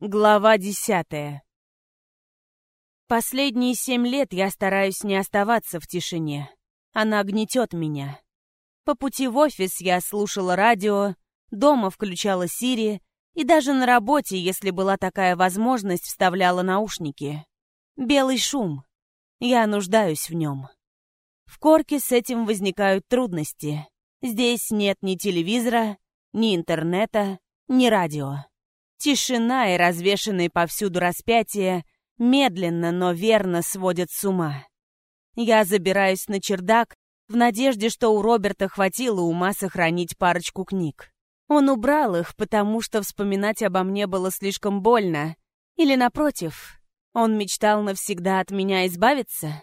Глава десятая. Последние семь лет я стараюсь не оставаться в тишине. Она гнетет меня. По пути в офис я слушала радио, дома включала Сири и даже на работе, если была такая возможность, вставляла наушники. Белый шум. Я нуждаюсь в нем. В Корке с этим возникают трудности. Здесь нет ни телевизора, ни интернета, ни радио. Тишина и развешенные повсюду распятия медленно, но верно сводят с ума. Я забираюсь на чердак в надежде, что у Роберта хватило ума сохранить парочку книг. Он убрал их, потому что вспоминать обо мне было слишком больно. Или, напротив, он мечтал навсегда от меня избавиться?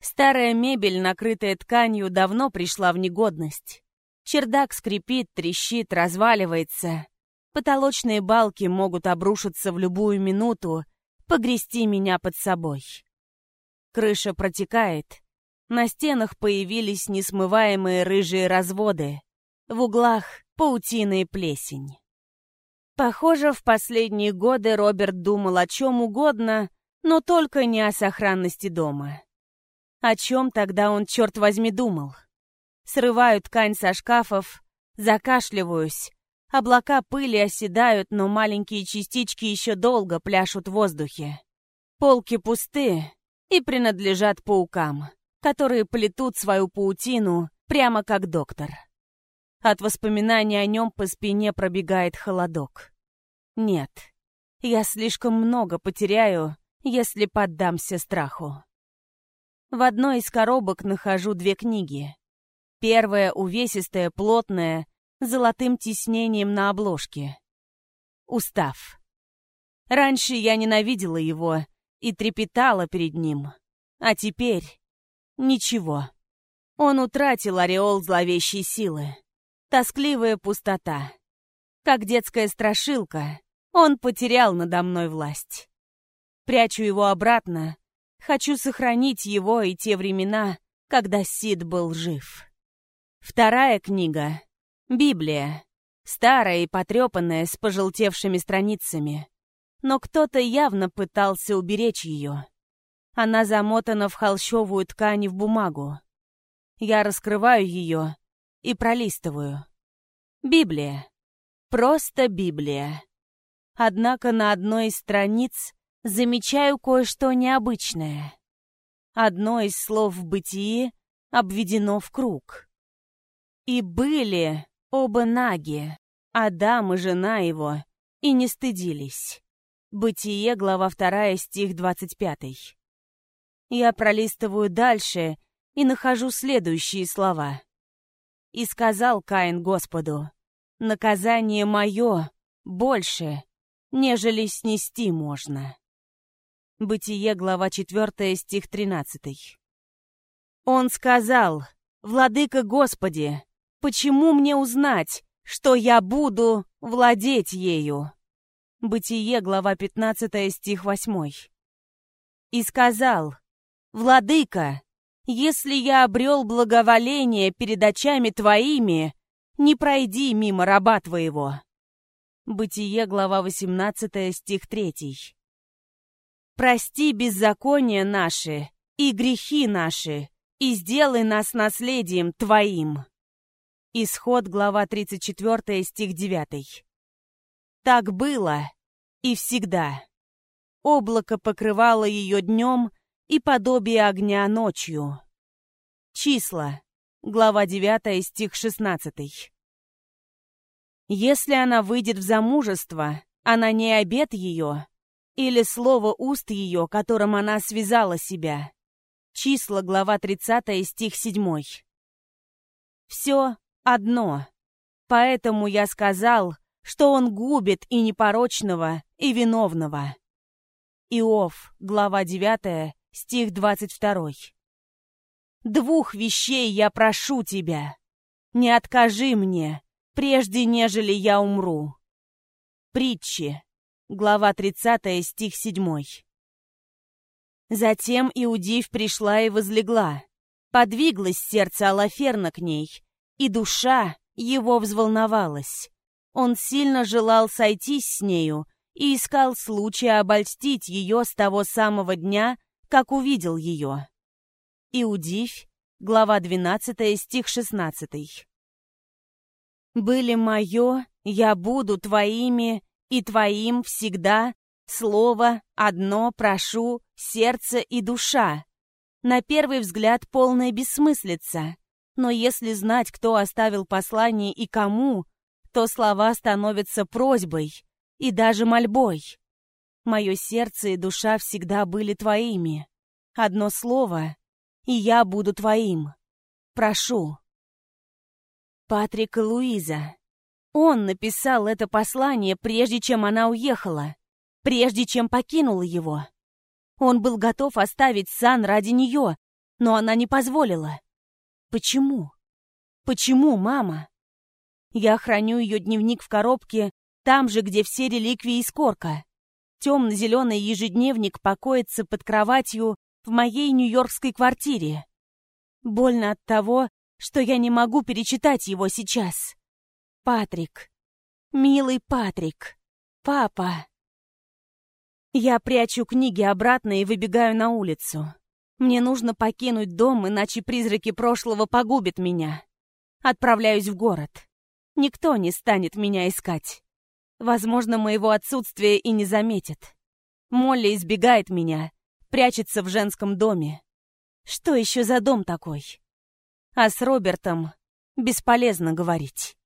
Старая мебель, накрытая тканью, давно пришла в негодность. Чердак скрипит, трещит, разваливается. Потолочные балки могут обрушиться в любую минуту, погрести меня под собой. Крыша протекает. На стенах появились несмываемые рыжие разводы. В углах паутина и плесень. Похоже, в последние годы Роберт думал о чем угодно, но только не о сохранности дома. О чем тогда он, черт возьми, думал? Срываю ткань со шкафов, закашливаюсь, Облака пыли оседают, но маленькие частички еще долго пляшут в воздухе. Полки пусты и принадлежат паукам, которые плетут свою паутину прямо как доктор. От воспоминаний о нем по спине пробегает холодок. Нет, я слишком много потеряю, если поддамся страху. В одной из коробок нахожу две книги. Первая увесистая, плотная, золотым тиснением на обложке. Устав. Раньше я ненавидела его и трепетала перед ним. А теперь ничего. Он утратил ореол зловещей силы. Тоскливая пустота. Как детская страшилка, он потерял надо мной власть. Прячу его обратно. Хочу сохранить его и те времена, когда Сид был жив. Вторая книга Библия. Старая и потрепанная, с пожелтевшими страницами. Но кто-то явно пытался уберечь ее. Она замотана в холщовую ткань и в бумагу. Я раскрываю ее и пролистываю. Библия. Просто Библия. Однако на одной из страниц замечаю кое-что необычное. Одно из слов в бытии обведено в круг. И были Оба наги, Адам и жена его, и не стыдились. Бытие, глава 2, стих 25. Я пролистываю дальше и нахожу следующие слова. «И сказал Каин Господу, наказание мое больше, нежели снести можно». Бытие, глава 4, стих 13. Он сказал, «Владыка Господи, Почему мне узнать, что я буду владеть ею? Бытие, глава 15, стих 8. И сказал, «Владыка, если я обрел благоволение перед очами твоими, не пройди мимо раба твоего». Бытие, глава 18, стих 3. «Прости беззакония наши и грехи наши, и сделай нас наследием Твоим». Исход, глава 34, стих 9. Так было и всегда. Облако покрывало ее днем и подобие огня ночью. Числа, глава 9, стих 16. Если она выйдет в замужество, она не обед ее, или слово уст ее, которым она связала себя. Числа, глава 30, стих 7. Все одно. Поэтому я сказал, что он губит и непорочного, и виновного. Иов, глава 9, стих 22. «Двух вещей я прошу тебя. Не откажи мне, прежде нежели я умру». Притчи, глава 30, стих 7. Затем Иудив пришла и возлегла. Подвиглось сердце Алаферна к ней, и душа его взволновалась. Он сильно желал сойтись с нею и искал случая обольстить ее с того самого дня, как увидел ее. Иудивь, глава 12, стих 16. «Были мое, я буду твоими, и твоим всегда, слово одно прошу, сердце и душа». На первый взгляд полная бессмыслица, но если знать, кто оставил послание и кому, то слова становятся просьбой и даже мольбой. Мое сердце и душа всегда были твоими. Одно слово, и я буду твоим. Прошу. Патрик и Луиза. Он написал это послание, прежде чем она уехала, прежде чем покинула его. Он был готов оставить Сан ради нее, но она не позволила. Почему? Почему, мама? Я храню ее дневник в коробке, там же, где все реликвии из корка. Темно-зеленый ежедневник покоится под кроватью в моей нью-йоркской квартире. Больно от того, что я не могу перечитать его сейчас. Патрик. Милый Патрик. Папа. Я прячу книги обратно и выбегаю на улицу. Мне нужно покинуть дом, иначе призраки прошлого погубят меня. Отправляюсь в город. Никто не станет меня искать. Возможно, моего отсутствия и не заметит. Молли избегает меня, прячется в женском доме. Что еще за дом такой? А с Робертом бесполезно говорить.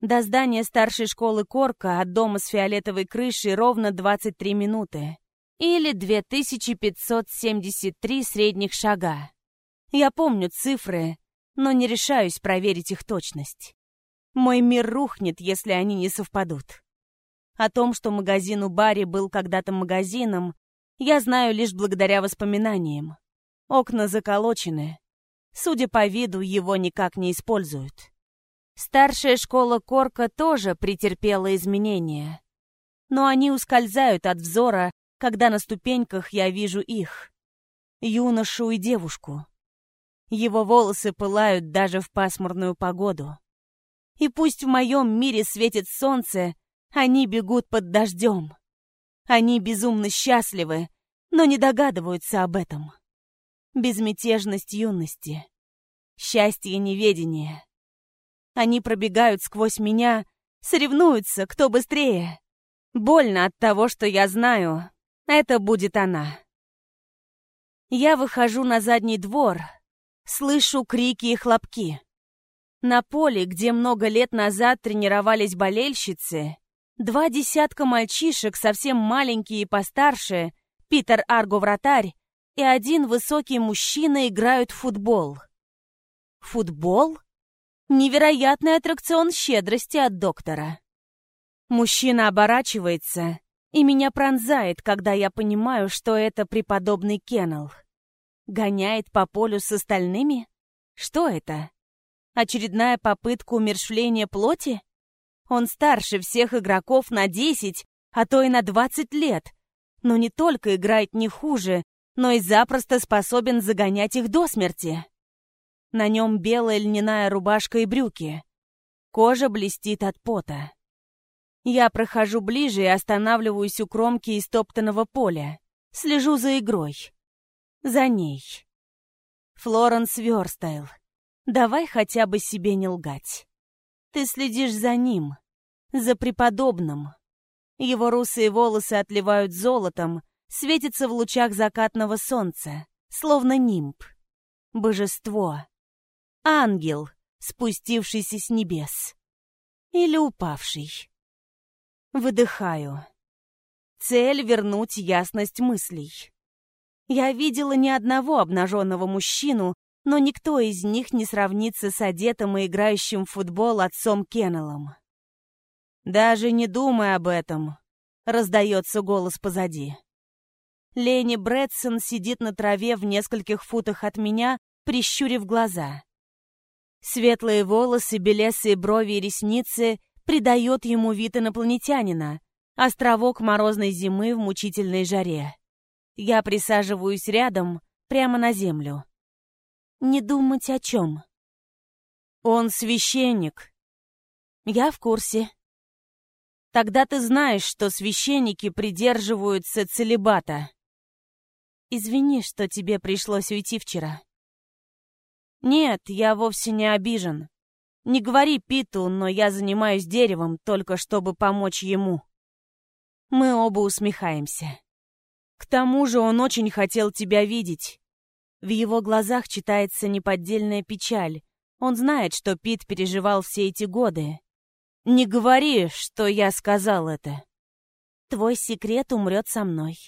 До здания старшей школы Корка от дома с фиолетовой крышей ровно 23 минуты. Или 2573 средних шага. Я помню цифры, но не решаюсь проверить их точность. Мой мир рухнет, если они не совпадут. О том, что магазин у Барри был когда-то магазином, я знаю лишь благодаря воспоминаниям. Окна заколочены. Судя по виду, его никак не используют. Старшая школа Корка тоже претерпела изменения. Но они ускользают от взора, когда на ступеньках я вижу их. Юношу и девушку. Его волосы пылают даже в пасмурную погоду. И пусть в моем мире светит солнце, они бегут под дождем. Они безумно счастливы, но не догадываются об этом. Безмятежность юности. Счастье неведения. Они пробегают сквозь меня, соревнуются, кто быстрее. Больно от того, что я знаю. Это будет она. Я выхожу на задний двор, слышу крики и хлопки. На поле, где много лет назад тренировались болельщицы, Два десятка мальчишек, совсем маленькие и постарше, Питер Арго-вратарь и один высокий мужчина играют в футбол. Футбол? Невероятный аттракцион щедрости от доктора. Мужчина оборачивается, и меня пронзает, когда я понимаю, что это преподобный Кеннел. Гоняет по полю с остальными? Что это? Очередная попытка умершвления плоти? Он старше всех игроков на 10, а то и на 20 лет. Но не только играет не хуже, но и запросто способен загонять их до смерти. На нем белая льняная рубашка и брюки. Кожа блестит от пота. Я прохожу ближе и останавливаюсь у кромки истоптанного поля. Слежу за игрой. За ней. Флоренс Верстайл, давай хотя бы себе не лгать. Ты следишь за ним, за преподобным. Его русые волосы отливают золотом, светятся в лучах закатного солнца, словно нимб. Божество. Ангел, спустившийся с небес. Или упавший. Выдыхаю. Цель — вернуть ясность мыслей. Я видела ни одного обнаженного мужчину, но никто из них не сравнится с одетым и играющим в футбол отцом Кеннеллом. «Даже не думай об этом», — раздается голос позади. Лени Брэдсон сидит на траве в нескольких футах от меня, прищурив глаза. Светлые волосы, белесые брови и ресницы придает ему вид инопланетянина, островок морозной зимы в мучительной жаре. Я присаживаюсь рядом, прямо на землю. Не думать о чем. Он священник. Я в курсе. Тогда ты знаешь, что священники придерживаются целебата. Извини, что тебе пришлось уйти вчера. Нет, я вовсе не обижен. Не говори Питу, но я занимаюсь деревом только чтобы помочь ему. Мы оба усмехаемся. К тому же он очень хотел тебя видеть. В его глазах читается неподдельная печаль. Он знает, что Пит переживал все эти годы. Не говори, что я сказал это. Твой секрет умрет со мной.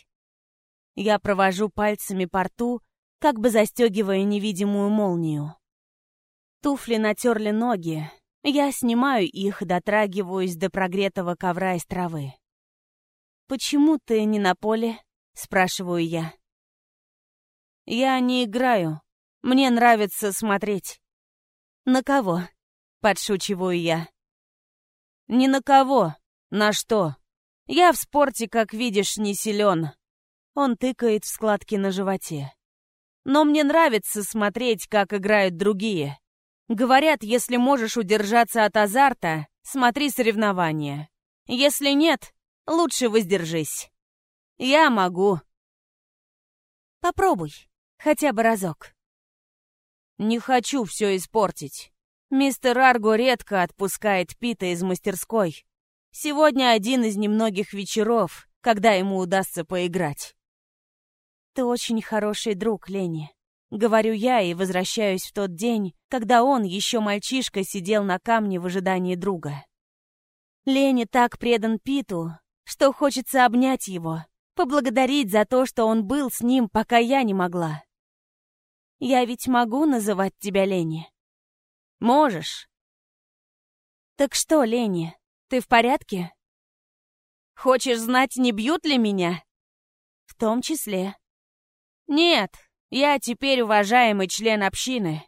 Я провожу пальцами по рту, как бы застегивая невидимую молнию. Туфли натерли ноги. Я снимаю их, дотрагиваюсь до прогретого ковра из травы. «Почему ты не на поле?» — спрашиваю я. «Я не играю. Мне нравится смотреть». «На кого?» — подшучиваю я. «Не на кого. На что? Я в спорте, как видишь, не силен». Он тыкает в складки на животе. «Но мне нравится смотреть, как играют другие. Говорят, если можешь удержаться от азарта, смотри соревнования. Если нет, лучше воздержись. Я могу. Попробуй, хотя бы разок. Не хочу все испортить. Мистер Арго редко отпускает Пита из мастерской. Сегодня один из немногих вечеров, когда ему удастся поиграть. Ты очень хороший друг, Лени. Говорю я и возвращаюсь в тот день, когда он, еще мальчишка, сидел на камне в ожидании друга. Лени так предан Питу, что хочется обнять его, поблагодарить за то, что он был с ним, пока я не могла. Я ведь могу называть тебя Лени? Можешь. Так что, Лени, ты в порядке? Хочешь знать, не бьют ли меня? В том числе. Нет, я теперь уважаемый член общины.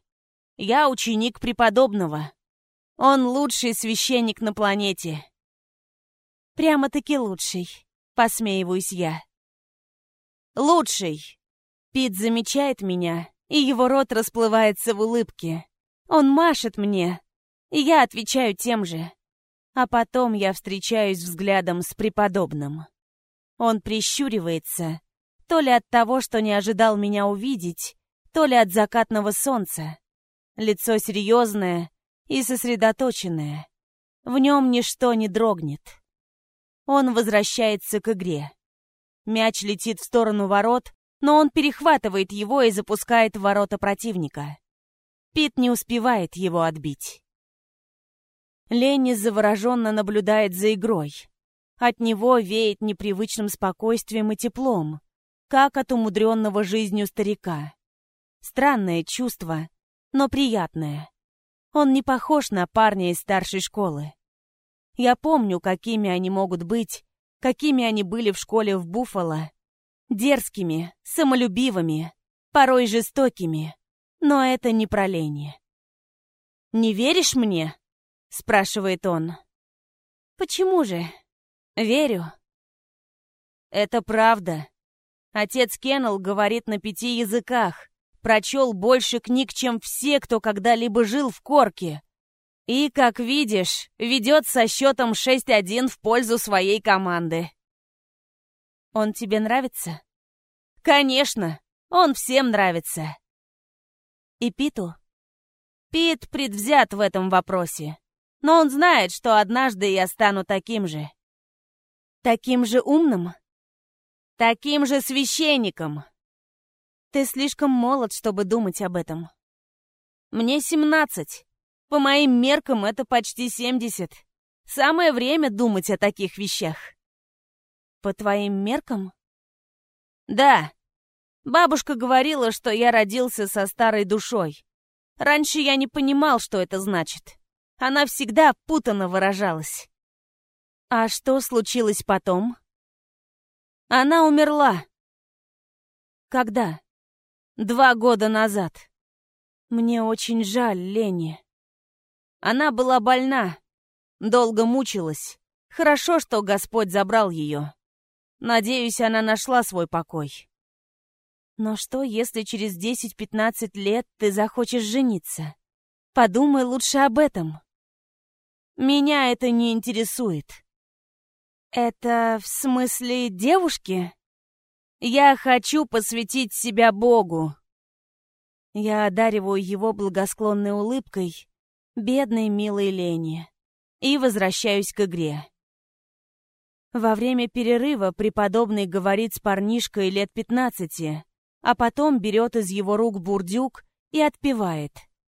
Я ученик преподобного. Он лучший священник на планете. Прямо-таки лучший, посмеиваюсь я. Лучший. Пит замечает меня, и его рот расплывается в улыбке. Он машет мне, и я отвечаю тем же. А потом я встречаюсь взглядом с преподобным. Он прищуривается, то ли от того, что не ожидал меня увидеть, то ли от закатного солнца. Лицо серьезное и сосредоточенное. В нем ничто не дрогнет. Он возвращается к игре. Мяч летит в сторону ворот, но он перехватывает его и запускает в ворота противника. Пит не успевает его отбить. Ленни завороженно наблюдает за игрой. От него веет непривычным спокойствием и теплом как от умудренного жизнью старика. Странное чувство, но приятное. Он не похож на парня из старшей школы. Я помню, какими они могут быть, какими они были в школе в Буффало. Дерзкими, самолюбивыми, порой жестокими. Но это не про лени. «Не веришь мне?» — спрашивает он. «Почему же?» «Верю». «Это правда», Отец Кеннел говорит на пяти языках. Прочел больше книг, чем все, кто когда-либо жил в Корке. И, как видишь, ведет со счетом 6-1 в пользу своей команды. Он тебе нравится? Конечно, он всем нравится. И Питу? Пит предвзят в этом вопросе. Но он знает, что однажды я стану таким же. Таким же умным? Таким же священником. Ты слишком молод, чтобы думать об этом. Мне семнадцать. По моим меркам это почти семьдесят. Самое время думать о таких вещах. По твоим меркам? Да. Бабушка говорила, что я родился со старой душой. Раньше я не понимал, что это значит. Она всегда путано выражалась. А что случилось потом? Она умерла. Когда? Два года назад. Мне очень жаль Лени. Она была больна, долго мучилась. Хорошо, что Господь забрал ее. Надеюсь, она нашла свой покой. Но что, если через 10-15 лет ты захочешь жениться? Подумай лучше об этом. Меня это не интересует. Это в смысле девушки? Я хочу посвятить себя Богу. Я одариваю его благосклонной улыбкой, бедной милой Лене, и возвращаюсь к игре. Во время перерыва преподобный говорит с парнишкой лет пятнадцати, а потом берет из его рук бурдюк и отпивает.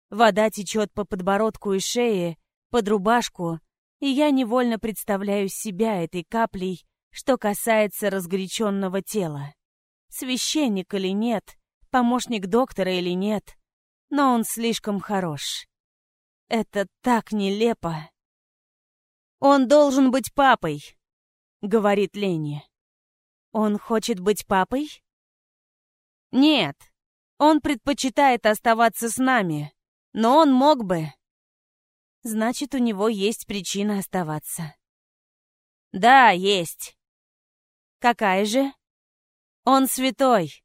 Вода течет по подбородку и шее, под рубашку, и я невольно представляю себя этой каплей, что касается разгоряченного тела. Священник или нет, помощник доктора или нет, но он слишком хорош. Это так нелепо. «Он должен быть папой», — говорит Лени. «Он хочет быть папой?» «Нет, он предпочитает оставаться с нами, но он мог бы...» Значит, у него есть причина оставаться. Да, есть. Какая же? Он святой.